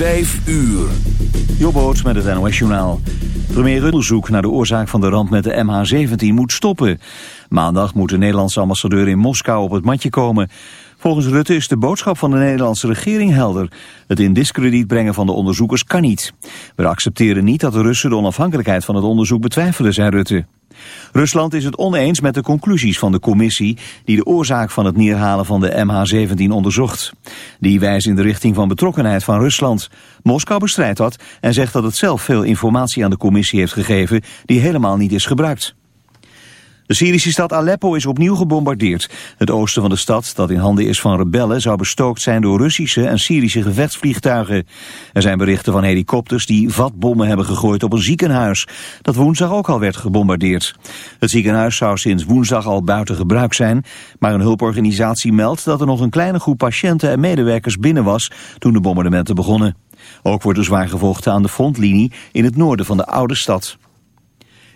Vijf uur. Jobboot met het NOS Journaal. Premier onderzoek naar de oorzaak van de ramp met de MH17 moet stoppen. Maandag moet de Nederlandse ambassadeur in Moskou op het matje komen. Volgens Rutte is de boodschap van de Nederlandse regering helder. Het in discrediet brengen van de onderzoekers kan niet. We accepteren niet dat de Russen de onafhankelijkheid van het onderzoek betwijfelen, zei Rutte. Rusland is het oneens met de conclusies van de commissie die de oorzaak van het neerhalen van de MH17 onderzocht. Die wijst in de richting van betrokkenheid van Rusland. Moskou bestrijdt dat en zegt dat het zelf veel informatie aan de commissie heeft gegeven die helemaal niet is gebruikt. De Syrische stad Aleppo is opnieuw gebombardeerd. Het oosten van de stad, dat in handen is van rebellen, zou bestookt zijn door Russische en Syrische gevechtsvliegtuigen. Er zijn berichten van helikopters die vatbommen hebben gegooid op een ziekenhuis, dat woensdag ook al werd gebombardeerd. Het ziekenhuis zou sinds woensdag al buiten gebruik zijn, maar een hulporganisatie meldt dat er nog een kleine groep patiënten en medewerkers binnen was toen de bombardementen begonnen. Ook wordt er zwaar gevochten aan de frontlinie in het noorden van de oude stad.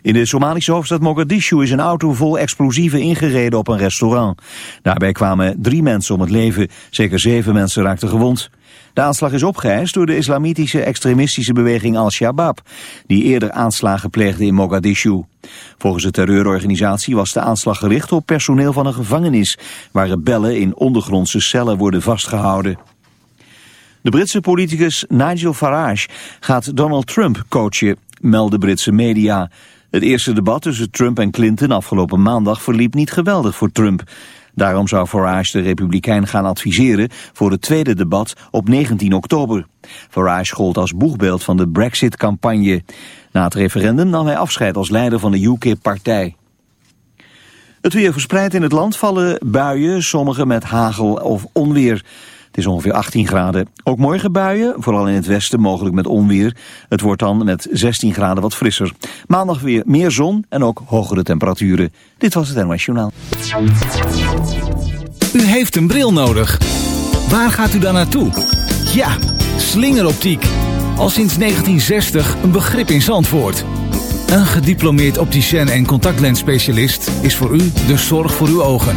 In de Somalische hoofdstad Mogadishu is een auto vol explosieven ingereden op een restaurant. Daarbij kwamen drie mensen om het leven, zeker zeven mensen raakten gewond. De aanslag is opgeëist door de islamitische extremistische beweging Al-Shabaab, die eerder aanslagen pleegde in Mogadishu. Volgens de terreurorganisatie was de aanslag gericht op personeel van een gevangenis, waar rebellen in ondergrondse cellen worden vastgehouden. De Britse politicus Nigel Farage gaat Donald Trump coachen, melden Britse media. Het eerste debat tussen Trump en Clinton afgelopen maandag verliep niet geweldig voor Trump. Daarom zou Farage de Republikein gaan adviseren voor het tweede debat op 19 oktober. Farage gold als boegbeeld van de Brexit-campagne. Na het referendum nam hij afscheid als leider van de UKIP-partij. Het weer verspreid in het land vallen buien, sommige met hagel of onweer. Het is ongeveer 18 graden. Ook morgen buien, vooral in het westen mogelijk met onweer. Het wordt dan met 16 graden wat frisser. Maandag weer meer zon en ook hogere temperaturen. Dit was het NOS Journaal. U heeft een bril nodig. Waar gaat u dan naartoe? Ja, slingeroptiek. Al sinds 1960 een begrip in Zandvoort. Een gediplomeerd opticien en contactlensspecialist is voor u de zorg voor uw ogen.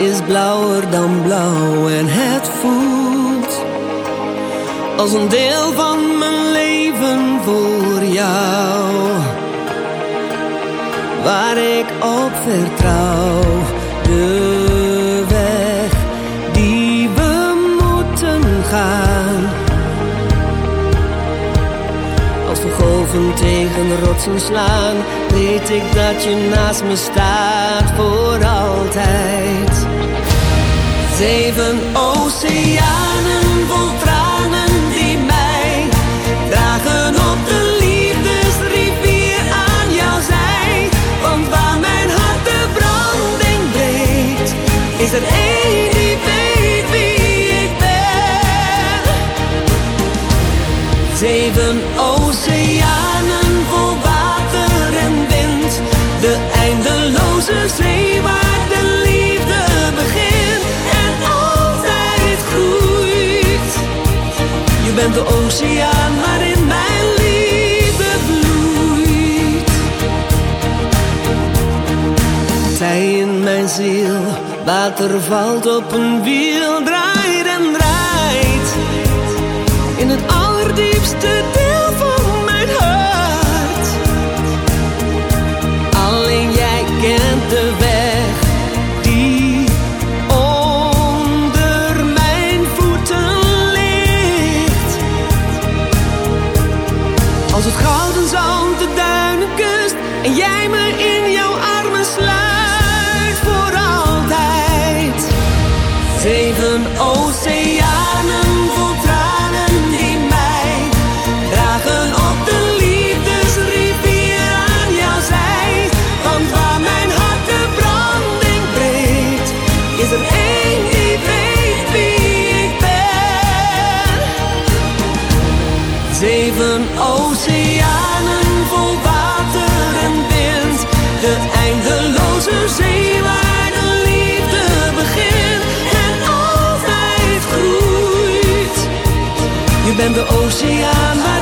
is blauwer dan blauw en het voelt als een deel van mijn leven voor jou. Waar ik op vertrouw, de weg die we moeten gaan. Als de golven tegen rotsen slaan, weet ik dat je naast me staat voor altijd. Zeven oceanen vol tranen die mij dragen op de liefdesrivier aan jouw zij. Want waar mijn hart de branding breekt, is er één die weet wie ik ben. Zeven bent de oceaan waarin mijn liefde vloeit. Zij in mijn ziel, water valt op een wiel, draait en draait. In het allerdiepste deel van mijn hart. Alleen jij kent de weg zand de duinen kust en jij me in jouw armen sluit voor altijd. Zeven oceanen en de oceaan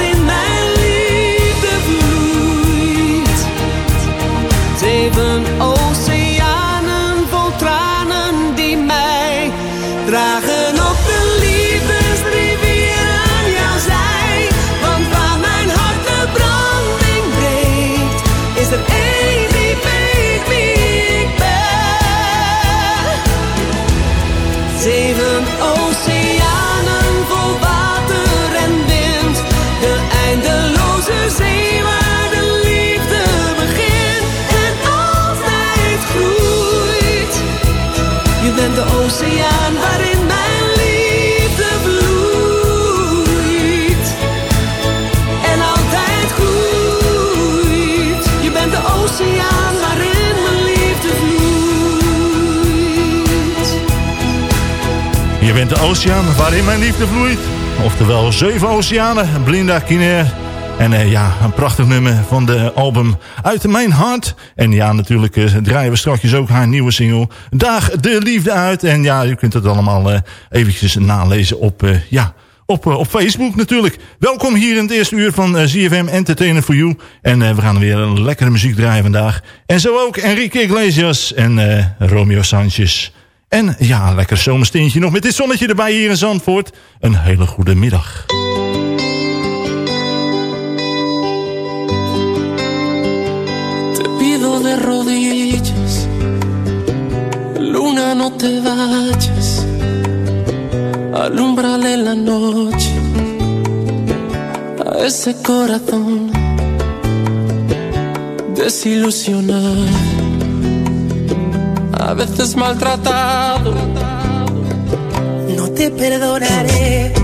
de oceaan waarin mijn liefde vloeit. Oftewel Zeven Oceanen, Blinda Kiner. En eh, ja, een prachtig nummer van de album Uit Mijn Hart. En ja, natuurlijk eh, draaien we straks ook haar nieuwe single Daag de Liefde uit. En ja, u kunt het allemaal eh, eventjes nalezen op, ja, op, op Facebook natuurlijk. Welkom hier in het eerste uur van ZFM Entertainer for You. En we gaan weer een lekkere muziek draaien vandaag. En zo ook Enrique Iglesias en Romeo Sanchez. En ja, lekker zomersteentje nog met dit zonnetje erbij hier in Zandvoort. Een hele goede middag. Te pido de rodillas, luna no te vayas, alumbrale la noche a ese corazón desilusionado, a veces maltratado. No te perdonaré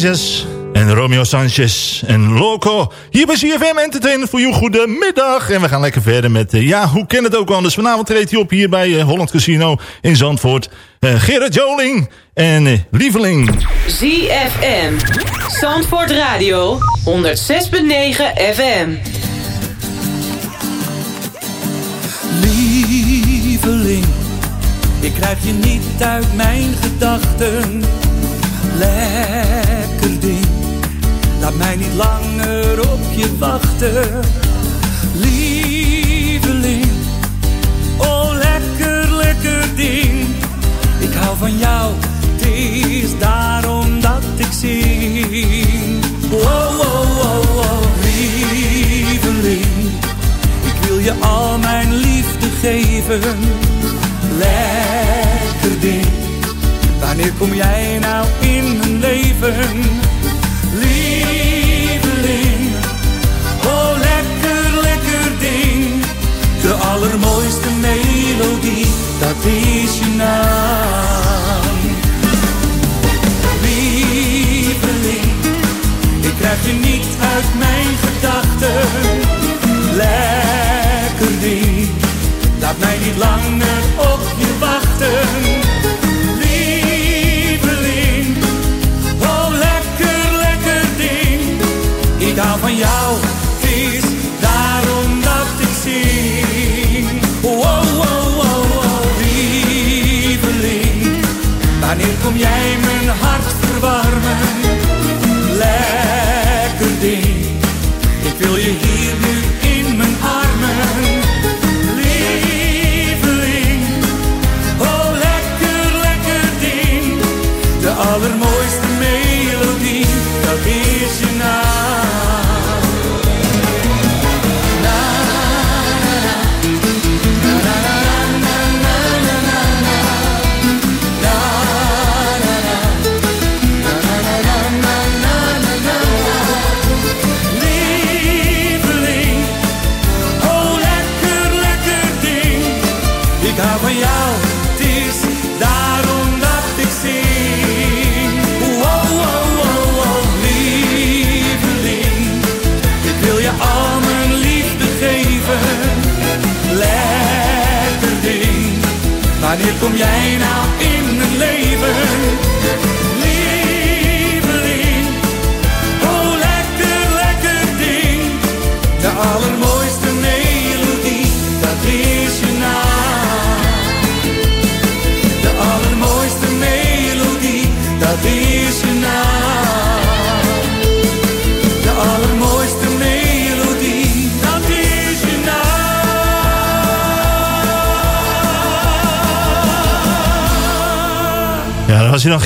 Iglesias en Romeo Sanchez en Loco. Hier bij CFM Entertainment voor jou. Goedemiddag. En we gaan lekker verder met, eh, ja, hoe ken het ook anders. Vanavond treedt hij op hier bij eh, Holland Casino in Zandvoort. Eh, Gerard Joling en Lieveling. ZFM. Zandvoort Radio. 106.9 FM. Lieveling, ik krijg je niet uit mijn gedachten. Laat mij niet langer op je wachten. Lieveling, oh lekker, lekker ding. Ik hou van jou, het is daarom dat ik zing. Oh, oh, oh, oh, lieveling. Ik wil je al mijn liefde geven. Lekker ding. Wanneer kom jij nou in mijn leven? Dat is je naam. Lieveling. Ik krijg je niet uit mijn gedachten. Lekker ding, laat mij niet langer op je wachten.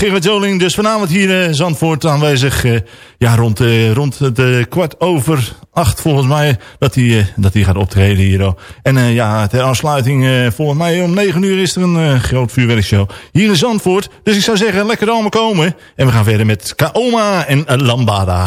Gerard Joling. Dus vanavond hier in Zandvoort aanwezig. eh, ja, rond, eh, rond het eh, kwart over acht volgens mij. Dat hij, eh, dat hij gaat optreden hier. oh. En eh, ja, ter aansluiting eh, volgens mij om negen uur is er een eh, groot vuurwerkshow. Hier in Zandvoort. Dus ik zou zeggen, lekker allemaal komen. En we gaan verder met Kaoma en eh, Lambada.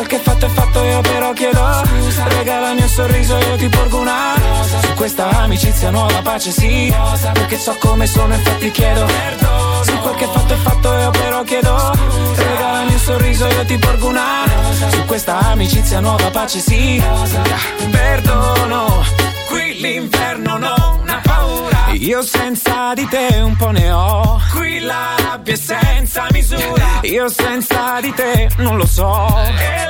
quel che fatto è fatto io però chiedo. Scusa. Regalami un sorriso io ti porgo una. Rosa. Su questa amicizia nuova pace sì. Rosa. Perché so come sono infatti chiedo. Perdono. Se quel che fatto è fatto io però chiedo. Scusa. Regalami un sorriso io ti porgo una. Rosa. Su questa amicizia nuova pace sì. Rosa. Perdono Qui l'inferno non ha paura. Io senza di te un po' ne ho. Qui la rabbia è senza misura. Io senza di te non lo so. E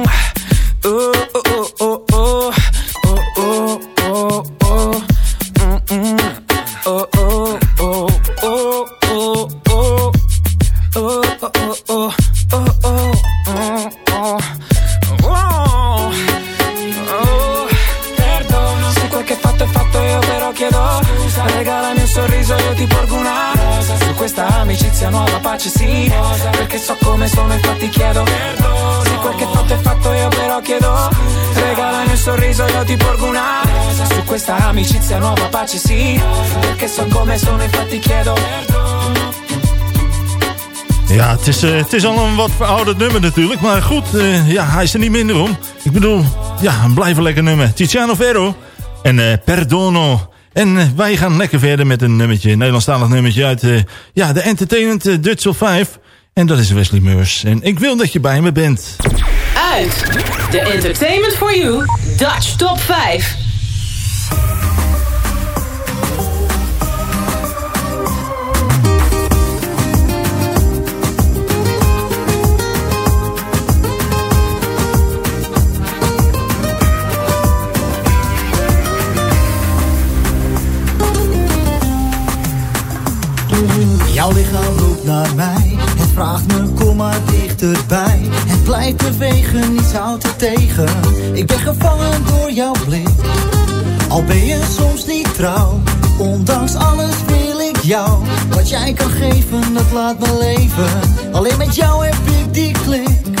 Uh, uh, uh, sì Perché so come sono infatti chiedo Ja, het is, eh, het is al een wat verouderd nummer natuurlijk. Maar goed, eh, ja, hij is er niet minder om. Ik bedoel, ja, een blijven lekker nummer. Tiziano Ferro en eh, Perdono. En wij gaan lekker verder met een nummertje, een Nederlandstalig nummertje uit ja, de Entertainment uh, Dutch 5. En dat is Wesley Meurs. En ik wil dat je bij me bent. Uit de Entertainment for You Dutch Top 5. Het vraagt me, kom maar dichterbij. Het blijft bewegen, niets houdt het tegen. Ik ben gevangen door jouw blik. Al ben je soms niet trouw. Ondanks alles wil ik jou. Wat jij kan geven, dat laat me leven. Alleen met jou heb ik die klik.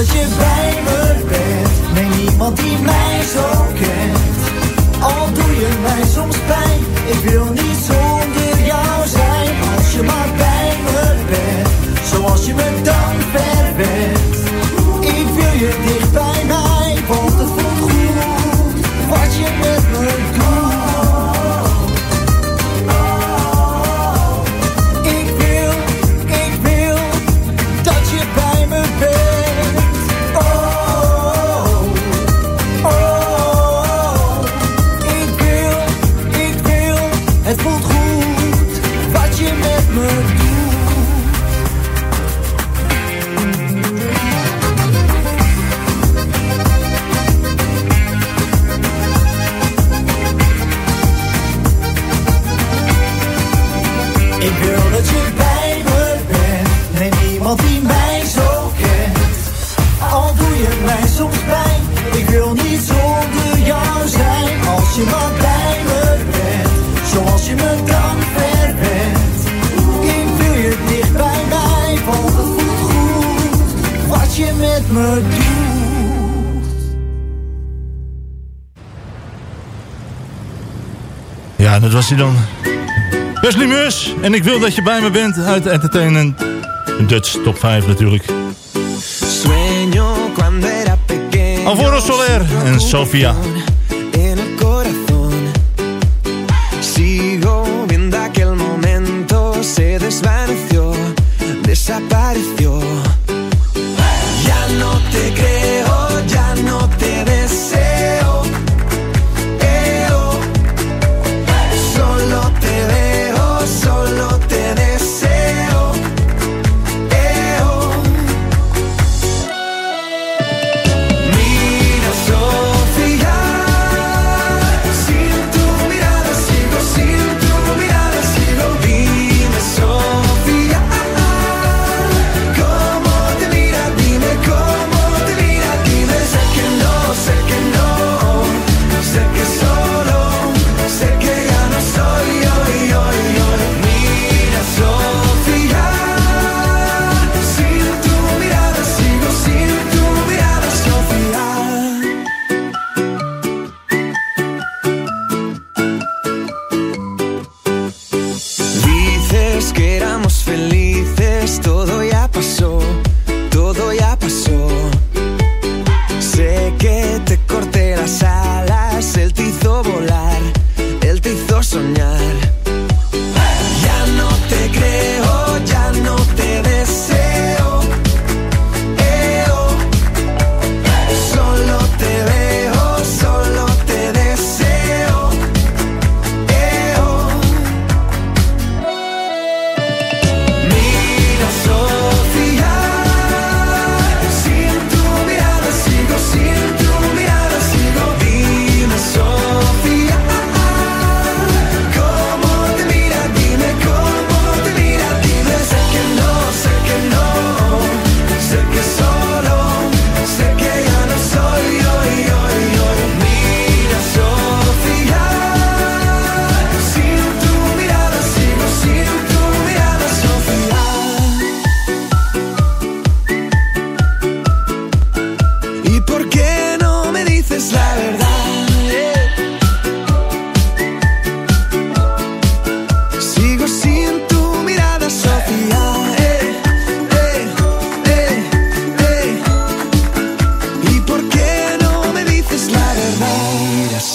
Als je bij me bent. Nee, niemand die mij zo kent. Al doe je mij soms pijn, ik wil niet zonder jou zijn. Als je maar bij me bent, zoals je me En ik wil dat je bij me bent uit Entertainment. Dutch Top 5 natuurlijk. Alvaro Soler en Sofia.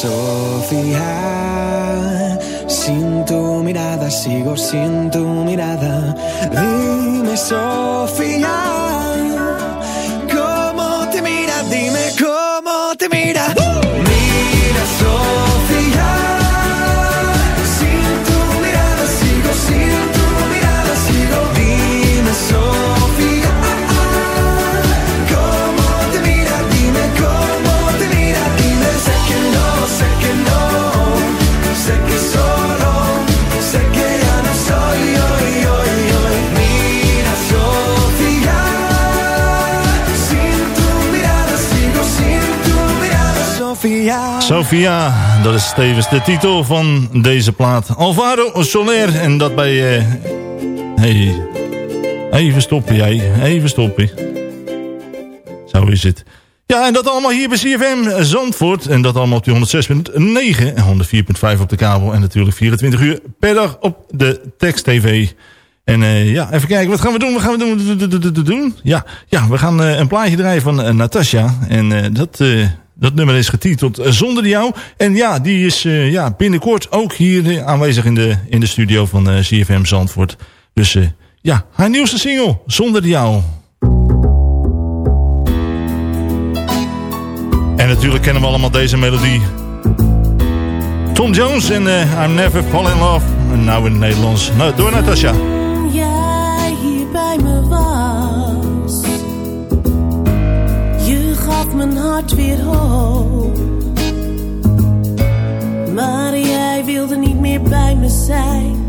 Sofía, sin tu mirada sigo sin tu mirada. Dime, Sofía, ¿cómo te mira? Dime, ¿cómo te mira? ¡Uh! Sophia, dat is tevens de titel van deze plaat. Alvaro Soler en dat bij... eh hey, even stoppen jij, even stoppen. Zo is het. Ja, en dat allemaal hier bij CFM Zandvoort. En dat allemaal op die 106.9 en 104.5 op de kabel. En natuurlijk 24 uur per dag op de tekst-tv. En eh, ja, even kijken, wat gaan we doen? Wat gaan we doen? Ja, ja we gaan eh, een plaatje draaien van uh, Natasja. En uh, dat, dat nummer is getiteld Zonder jou. En ja, die is ja, binnenkort ook hier aanwezig in de, in de studio van CFM Zandvoort. Dus ja, haar nieuwste single, Zonder jou. En natuurlijk kennen we allemaal deze melodie. Tom Jones en I'm Never Fall in Love. Nou in het Nederlands. Nou, door Natasja. Weer hoop. Maar jij wilde niet meer bij me zijn.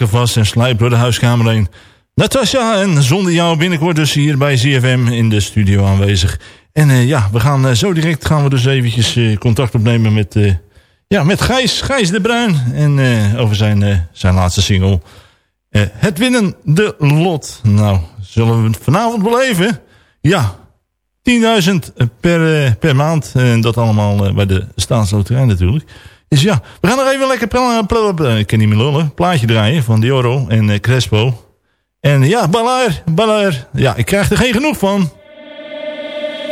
Vast en slijp door de huiskamer heen. Natasja en zonder jou binnenkort dus hier bij ZFM in de studio aanwezig. En uh, ja, we gaan uh, zo direct gaan we dus eventjes uh, contact opnemen met, ja, met Gijs, Gijs de Bruin. En over zijn, zijn laatste single. het winnen de lot. Nou, zullen we het vanavond beleven? Ja, 10.000 per, per maand. En dat allemaal bij de staatsloterij natuurlijk. Dus ja, we gaan nog even lekker... Ik kan niet meer lullen. Plaatje draaien van Dioro en uh, Crespo. En ja, Balair, Balair. Ja, ik krijg er geen genoeg van.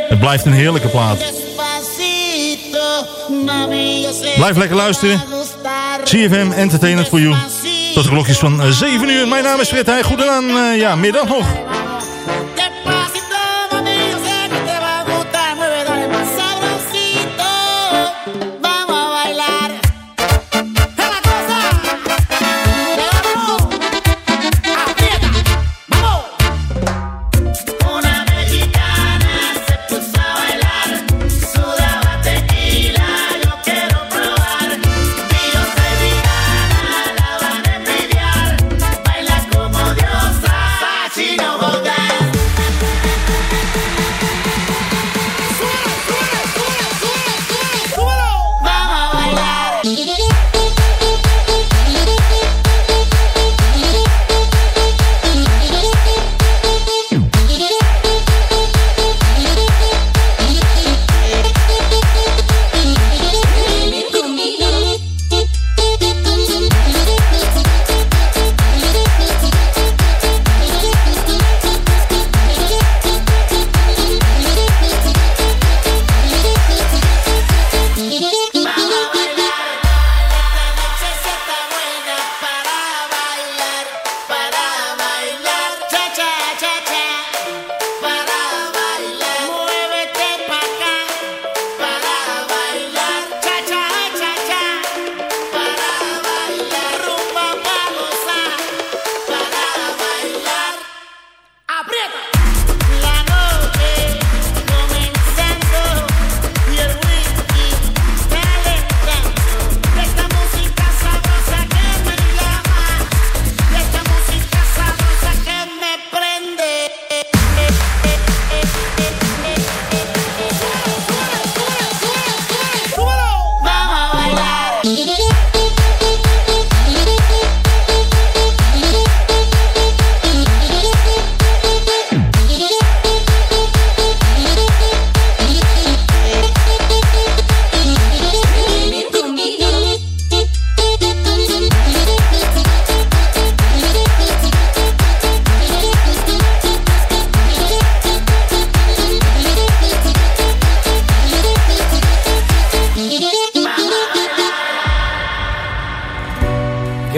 Het blijft een heerlijke plaat. Blijf lekker luisteren. CFM Entertainment for You. Tot de klokjes van 7 uur. Mijn naam is Fred Heij. Goedenavond, uh, ja, middag nog.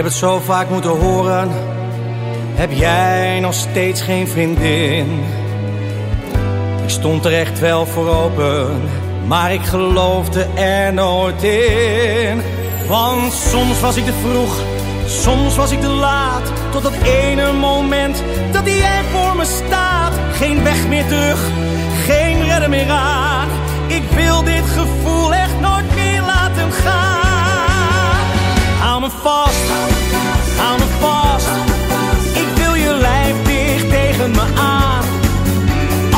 Het zo vaak moeten horen. Heb jij nog steeds geen vriendin? Ik stond er echt wel voor open, maar ik geloofde er nooit in. Want soms was ik te vroeg, soms was ik te laat. Tot dat ene moment dat jij voor me staat. Geen weg meer terug, geen redder meer aan. Ik wil dit gevoel echt nooit meer laten gaan. Me vast, hou me vast. Ik wil je lijf dicht tegen me aan.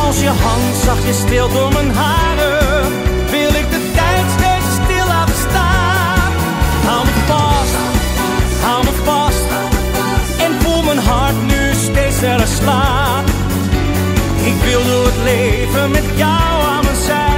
Als je hand zachtjes stil door mijn haren, wil ik de tijd steeds stil laten staan. Hou me vast, hou me vast. En voel mijn hart nu steeds sneller slaan. Ik wil door het leven met jou aan mijn zij.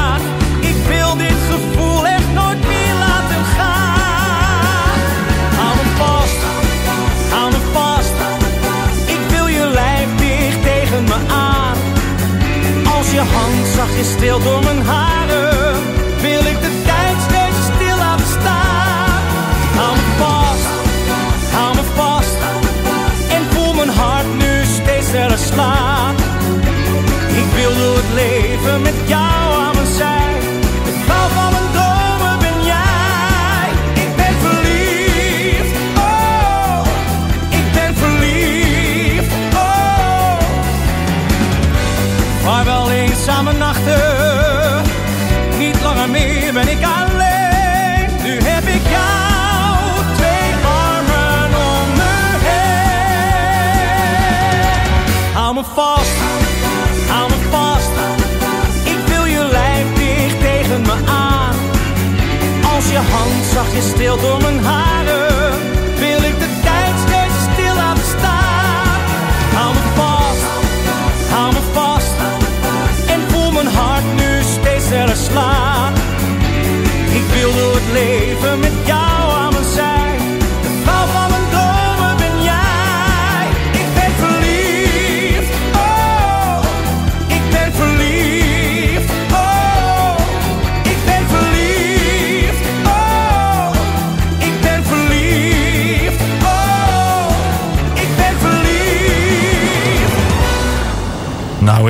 Je hand zachtjes stil door mijn haren, wil ik de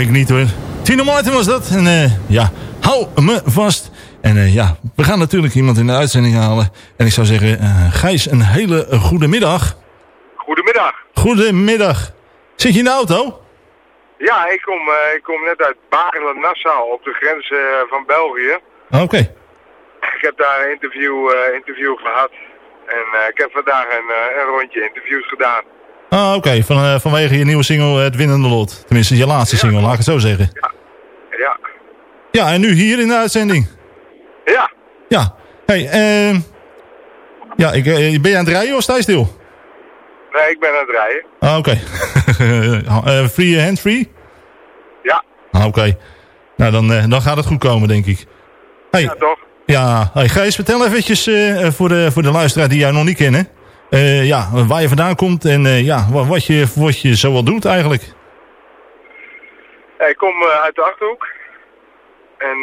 ik niet hoor. Tino Martin was dat. En eh, ja, hou me vast. En eh, ja, we gaan natuurlijk iemand in de uitzending halen. En ik zou zeggen, eh, Gijs, een hele goede middag. Goedemiddag. Goedemiddag. Zit je in de auto? Ja, ik kom, ik kom net uit Bagelen-Nassau op de grens van België. Ah, Oké. Ik heb daar een interview, interview gehad. En ik heb vandaag een, een rondje interviews gedaan. Ah, oké. Van, eh, vanwege je nieuwe single Het Winnende Lot. Tenminste, je laatste single, laat ik het zo zeggen. Ja. Ja, en nu hier in de uitzending. Ja. Ja. Hey, ehm ja, ik, eh, ben je aan het rijden of sta je stil? Nee, ik ben aan het rijden. Ah, oké. Eh, free hand free? Ja. Ah, oké. Nou, dan, dan gaat het goed komen, denk ik. Hey, Ja, toch? Ja, hey, Gijs, vertel eventjes eh, voor, de, voor de luisteraar die jou nog niet kennen. Eh, ja, waar je vandaan komt en eh, ja, wa- wat je, wat je zoal doet eigenlijk. Ik kom eh, uit de Achterhoek. En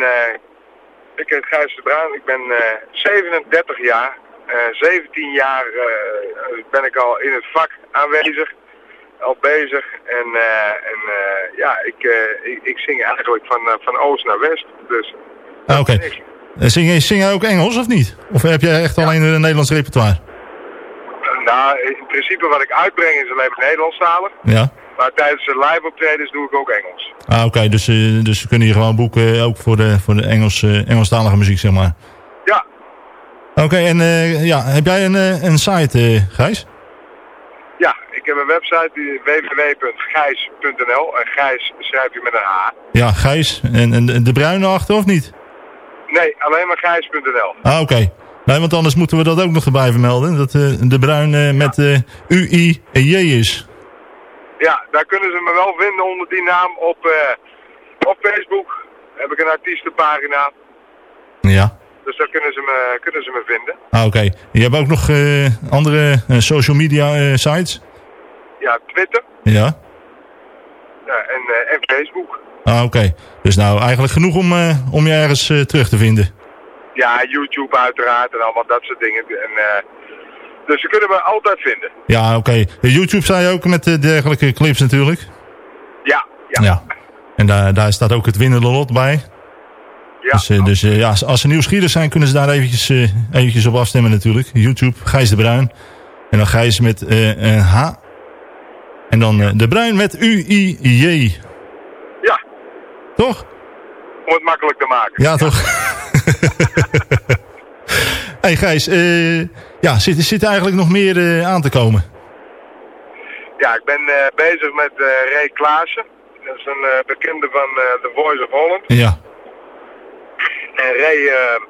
ik heet Gijs de Bruin. Ik ben eh, 37 jaar. Eh, 17 jaar ben ik al in het vak aanwezig. Al bezig. En, en ja, ik, ik, ik zing eigenlijk van, van oost naar west. Dus Ah, oké. Eh, Zing, zing jij ook Engels of niet? Of heb jij echt alleen een Nederlands repertoire? Eh, nou, in principe wat ik uitbreng is alleen maar Nederlandstalig. Ja. Maar tijdens de live optredens doe ik ook Engels. Ah, oké. Dus, eh, dus we kunnen je gewoon boeken, eh, ook voor de, voor de Engels, Engelstalige muziek, zeg maar. Ja. Oké, en ja, heb jij een, een site, eh, Gijs? Ja, ik heb een website www.gijs.nl. En Gijs schrijf je met een H. Ja, Gijs. En, en de- de bruine achter of niet? Nee, alleen maar gijs.nl. Ah, oké. Nee, want anders moeten we dat ook nog erbij vermelden. Dat eh, de bruin eh, met eh UI en J is. Ja, daar kunnen ze me wel vinden onder die naam op, op Facebook. Heb ik een artiestenpagina. Ja. Dus daar kunnen ze me, kunnen ze me vinden. Ah, oké. Je hebt ook nog andere social media sites? Ja, Twitter Ja. ja, en, en Facebook. Ah, oké. Dus nou, eigenlijk genoeg om, om je ergens terug te vinden. Ja, YouTube uiteraard en allemaal dat soort dingen. En, eh, dus ze kunnen me altijd vinden. Ja, oké. YouTube sta je ook met eh, dergelijke clips natuurlijk. Ja, Ja. En daar, daar staat ook het winnende lot bij. Ja. Dus, eh, dus ja, als- ze nieuwsgierig zijn, kunnen ze daar eventjes, eventjes op afstemmen natuurlijk. YouTube, Gijs de Bruin. En dan Gijs met eh, een H. En dan de Bruin met U-I-J. Ja. Toch? Om het makkelijk te maken. Ja, toch? hey Gijs, eh, ja, zit, zit er eigenlijk nog meer eh, aan te komen? Ja, ik ben eh, bezig met Ray Klaassen. Dat is een bekende van The Voice of Holland. Ja. En Ray eh,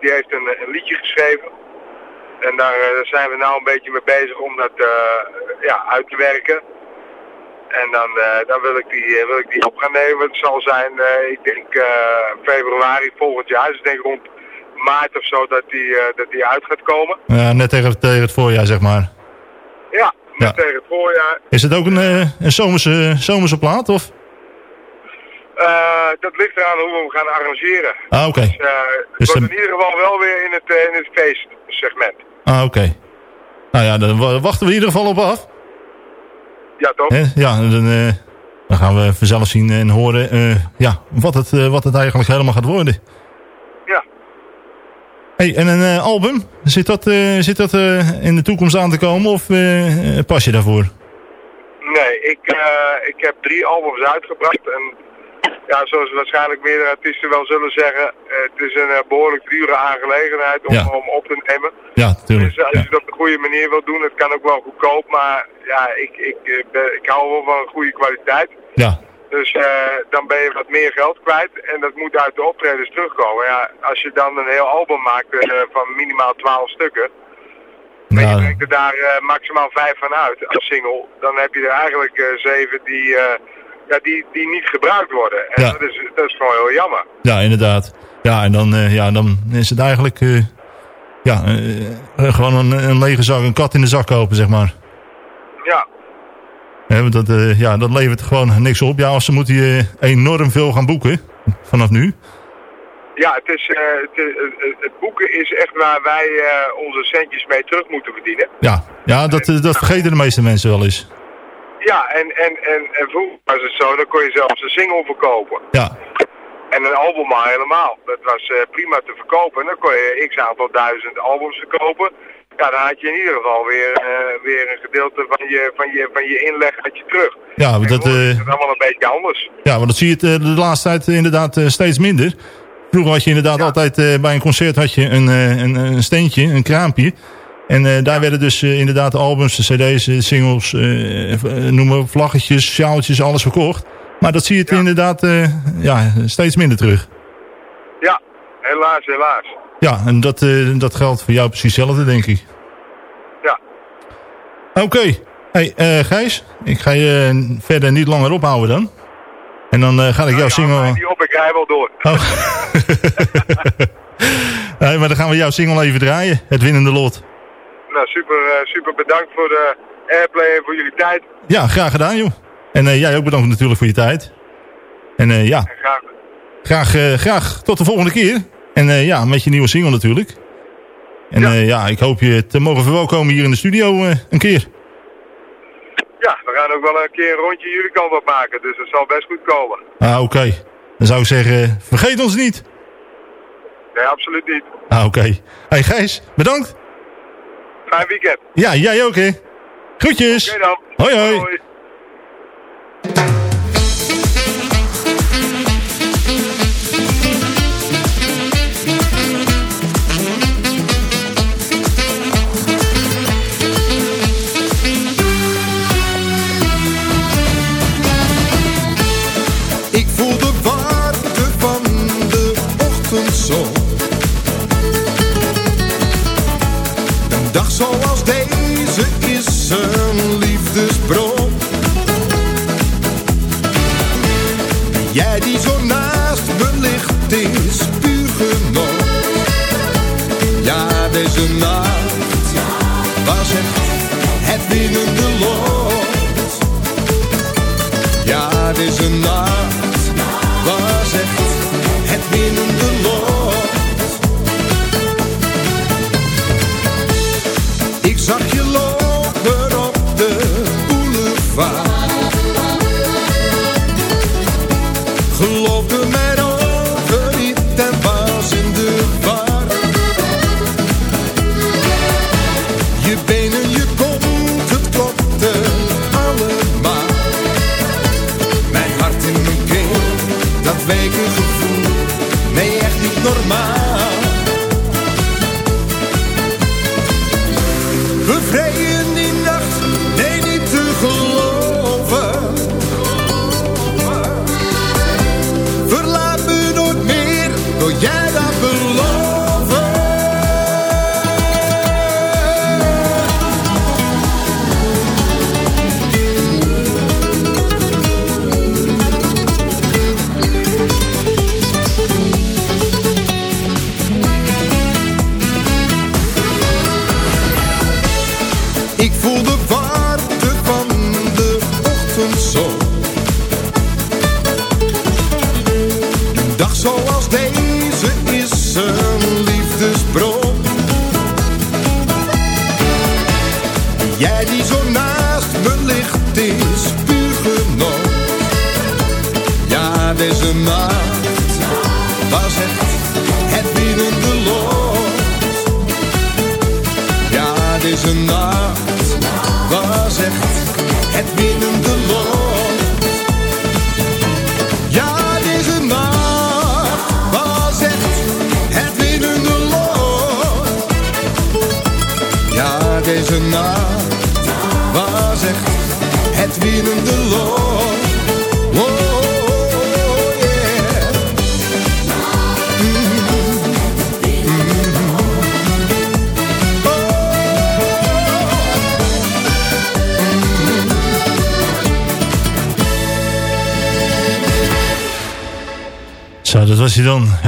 die heeft een, een liedje geschreven. En daar zijn we nou een beetje mee bezig om dat ja, uit te werken. En dan, eh, dan wil, ik die, eh, wil ik die op gaan nemen. Het zal zijn, eh, ik denk februari volgend jaar. Dus ik denk rond maart of zo dat die, dat die uit gaat komen. Ja, net tegen, tegen het voorjaar, zeg maar. Ja, net Ja. tegen het voorjaar. Is het ook een, een zomerse, zomerse plaat? Of? Dat ligt eraan hoe we hem gaan arrangeren. Ah, oké. Dus, het Dus wordt in ieder geval wel weer in het, in het feestsegment. Ah, oké. Nou ja, dan wa- wachten we in ieder geval op af. Ja, toch? Hè? Ja, dan, eh, dan gaan we vanzelf zien en horen eh, ja, wat, het, eh, wat het eigenlijk helemaal gaat worden. Ja. Hey, en een album, zit dat, eh, zit dat in de toekomst aan te komen of pas je daarvoor? Nee, ik, ik heb drie albums uitgebracht. En ja, zoals waarschijnlijk meerdere artiesten wel zullen zeggen, eh, het is een eh, behoorlijk dure aangelegenheid om, Ja. om op te nemen. Ja, natuurlijk. Dus als je dat op de goede manier wilt doen, het kan ook wel goedkoop, maar ja, ik, ik, eh, ik hou wel van een goede kwaliteit. Ja. Dus eh, dan ben je wat meer geld kwijt en dat moet uit de optredens terugkomen. Ja, als je dan een heel album maakt eh, van minimaal 12 stukken, en je brengt er daar eh, maximaal vijf van uit als single, dan heb je er eigenlijk eh, zeven die, eh, ja, die, die niet gebruikt worden. En Ja. dat, is, dat is gewoon heel jammer. Ja, inderdaad. Ja, en dan, eh, ja, dan is het eigenlijk eh, ja, eh, gewoon een, een lege zak, een kat in de zak kopen, zeg maar. Ja, want dat, ja, dat levert gewoon niks op. Ja, of ze moeten je enorm veel gaan boeken vanaf nu. ja het, is, het, het, boeken is echt waar wij onze centjes mee terug moeten verdienen. Ja, ja dat, dat vergeten de meeste mensen wel eens. Ja, en, en, en, en vroeger was het zo, dan kon je zelfs een single verkopen. Ja, En een album al helemaal. Dat was eh, prima te verkopen. En dan kon je x aantal duizend albums verkopen. Ja, dan had je in ieder geval weer, eh, weer een gedeelte van je, van, je, van je inleg had je terug. ja, dat, eh, is allemaal een beetje anders. ja, want dat zie je het, de laatste tijd inderdaad steeds minder. Vroeger had je inderdaad altijd bij een concert had je een, een, een steentje, een kraampje. En eh, daar werden dus eh, inderdaad de albums, de cd's, singles, eh, eh, noem maar vlaggetjes, sjaaltjes, alles verkocht. Maar dat zie je het inderdaad eh, ja, steeds minder terug. Ja, helaas, helaas. Ja, en dat, eh, dat geldt voor jou precies hetzelfde, denk ik. Ja. Oké. Hey, eh, Gijs, ik ga je eh, verder niet langer ophouden dan. En dan eh, ga ik jouw single... Die op, ik rij wel door. Oh. nee, maar dan gaan we jouw single even draaien. Het winnende lot. Nou, super, eh, super bedankt voor de airplay en voor jullie tijd. Ja, graag gedaan, joh. En eh, jij ook bedankt natuurlijk voor je tijd. En eh, ja, Graag. graag, graag tot de volgende keer. En ja, met je nieuwe single natuurlijk. En ja, ja ik hoop je te mogen verwelkomen hier in de studio een keer. Ja, we gaan ook wel een keer een rondje jullie kant op maken. Dus dat zal best goed komen. Ah, oké. Dan zou ik zeggen, vergeet ons niet. Nee, absoluut niet. Ah, oké. Hey Gijs, bedankt. Fijn weekend. Ja, jij ook hè. Groetjes. Oké dan. Hoi, hoi. Ik dag zoals deze is een liefdesbron. Jij die zo naast me ligt is puur genot. Ja, deze nacht was het, het winnende lot. Ja, deze nacht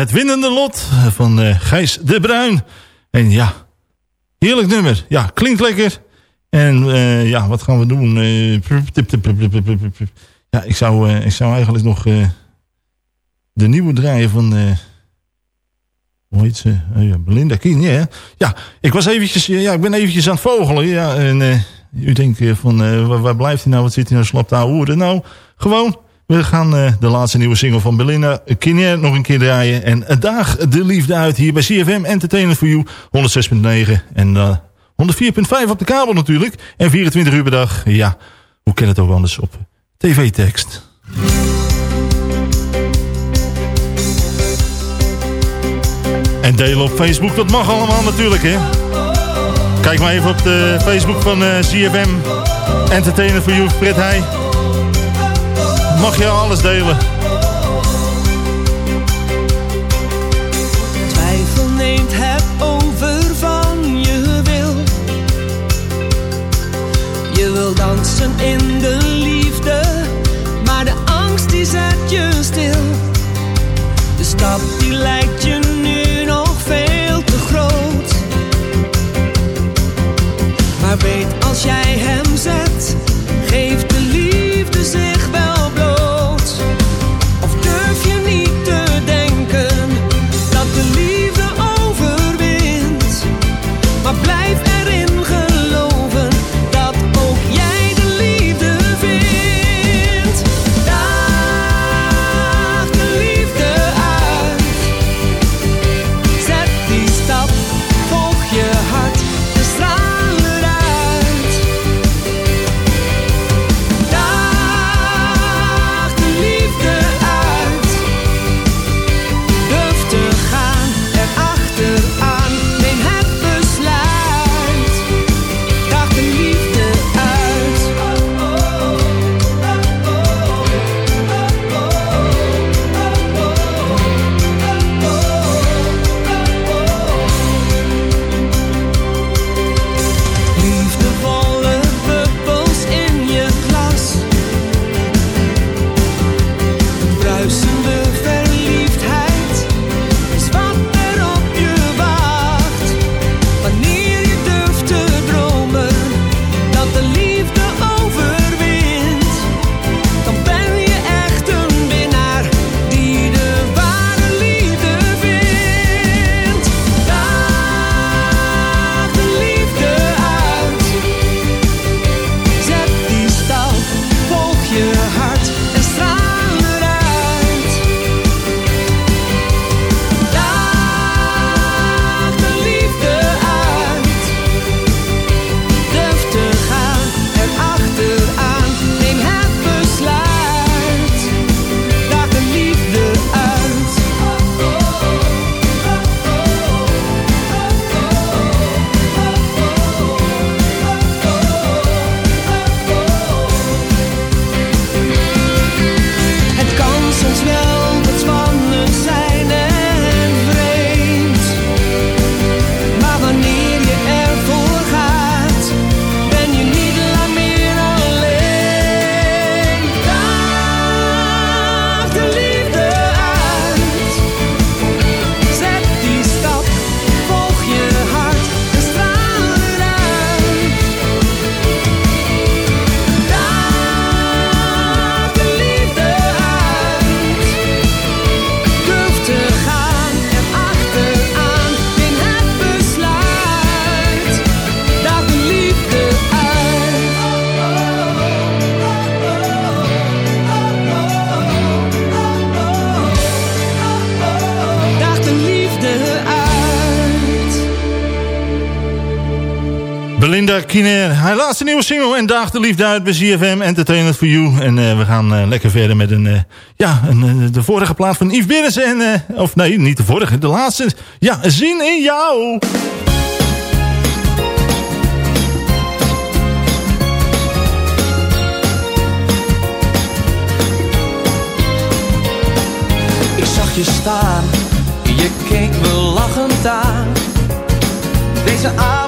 Het winnende lot van eh, Gijs de Bruin. En ja, heerlijk nummer. Ja, klinkt lekker. En eh, ja, wat gaan we doen? Pip. ja, ik zou, ik zou eigenlijk nog de nieuwe draaien van... hoe heet ze? Oh ja, Belinda Kien, ja. Ja, ik was eventjes, ja, ik ben eventjes aan het vogelen. Ja, en u denkt van, waar, blijft hij nou? Wat zit hij nou slap te? Nou, gewoon, we gaan eh, de laatste nieuwe single van Belinda Kien nog een keer draaien. En een dag de liefde uit hier bij CFM Entertainment for You, 106.9 en eh 104.5 op de kabel natuurlijk. En 24 uur per dag, ja, hoe kan het ook anders op tv-tekst. En delen op Facebook, dat mag allemaal natuurlijk, hè. Kijk maar even op de Facebook van eh, CFM Entertainer for You, Fred Heij. Mag je alles delen. Twijfel neemt het over van je wil. Je wil dansen in de liefde, maar de angst die zet je stil. De stap Linda Kiner. Hij laatste nieuwe single en daag de liefde uit bij ZFM Entertainment for You. En eh, we gaan eh, lekker verder met een, eh, ja, een, de vorige plaat van Yves Binnensen. En, of nee, niet de vorige, de laatste. Ja, Zin in jou. Ik zag je staan, je keek me lachend aan. Deze avond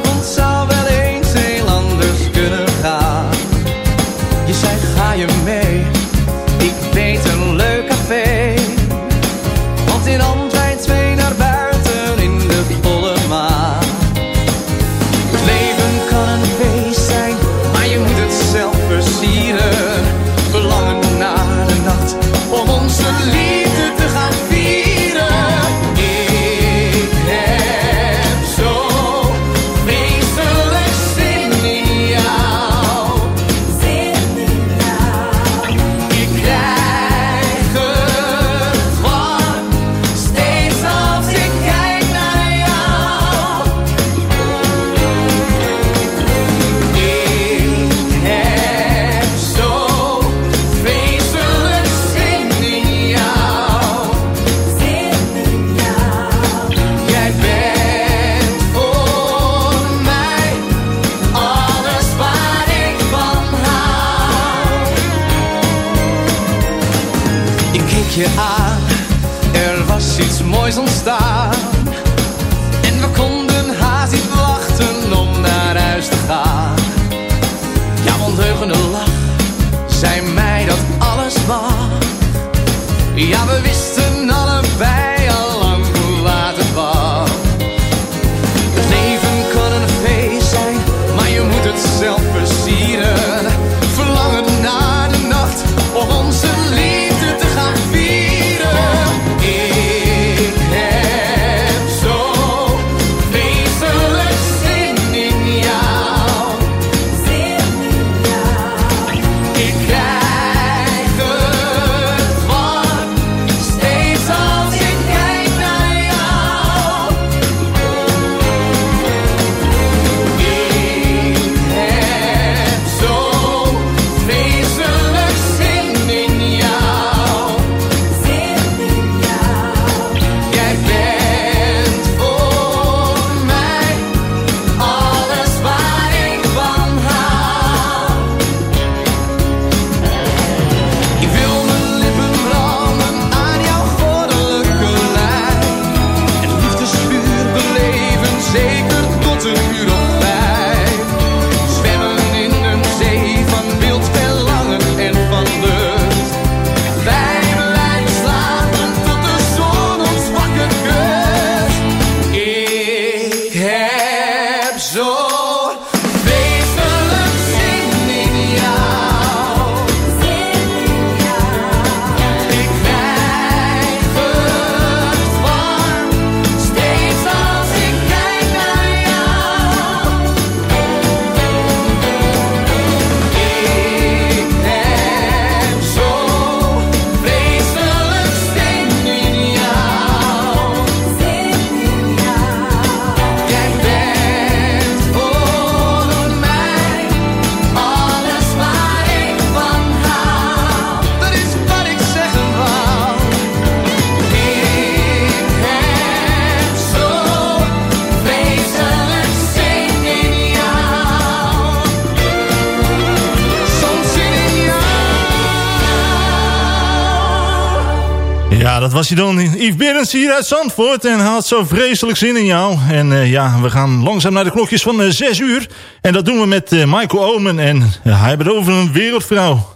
ontstaan. En we konden haast niet wachten om naar huis te gaan. Ja, want heugende lach zei mij dat alles mag. Ja, we wisten dat was hij dan. Yves Berends hier uit Zandvoort. En had zo vreselijk zin in jou. En eh, ja, we gaan langzaam naar de klokjes van eh, uh, 6 uur. En dat doen we met eh, Michael Omen. En hij bedoelt over een wereldvrouw.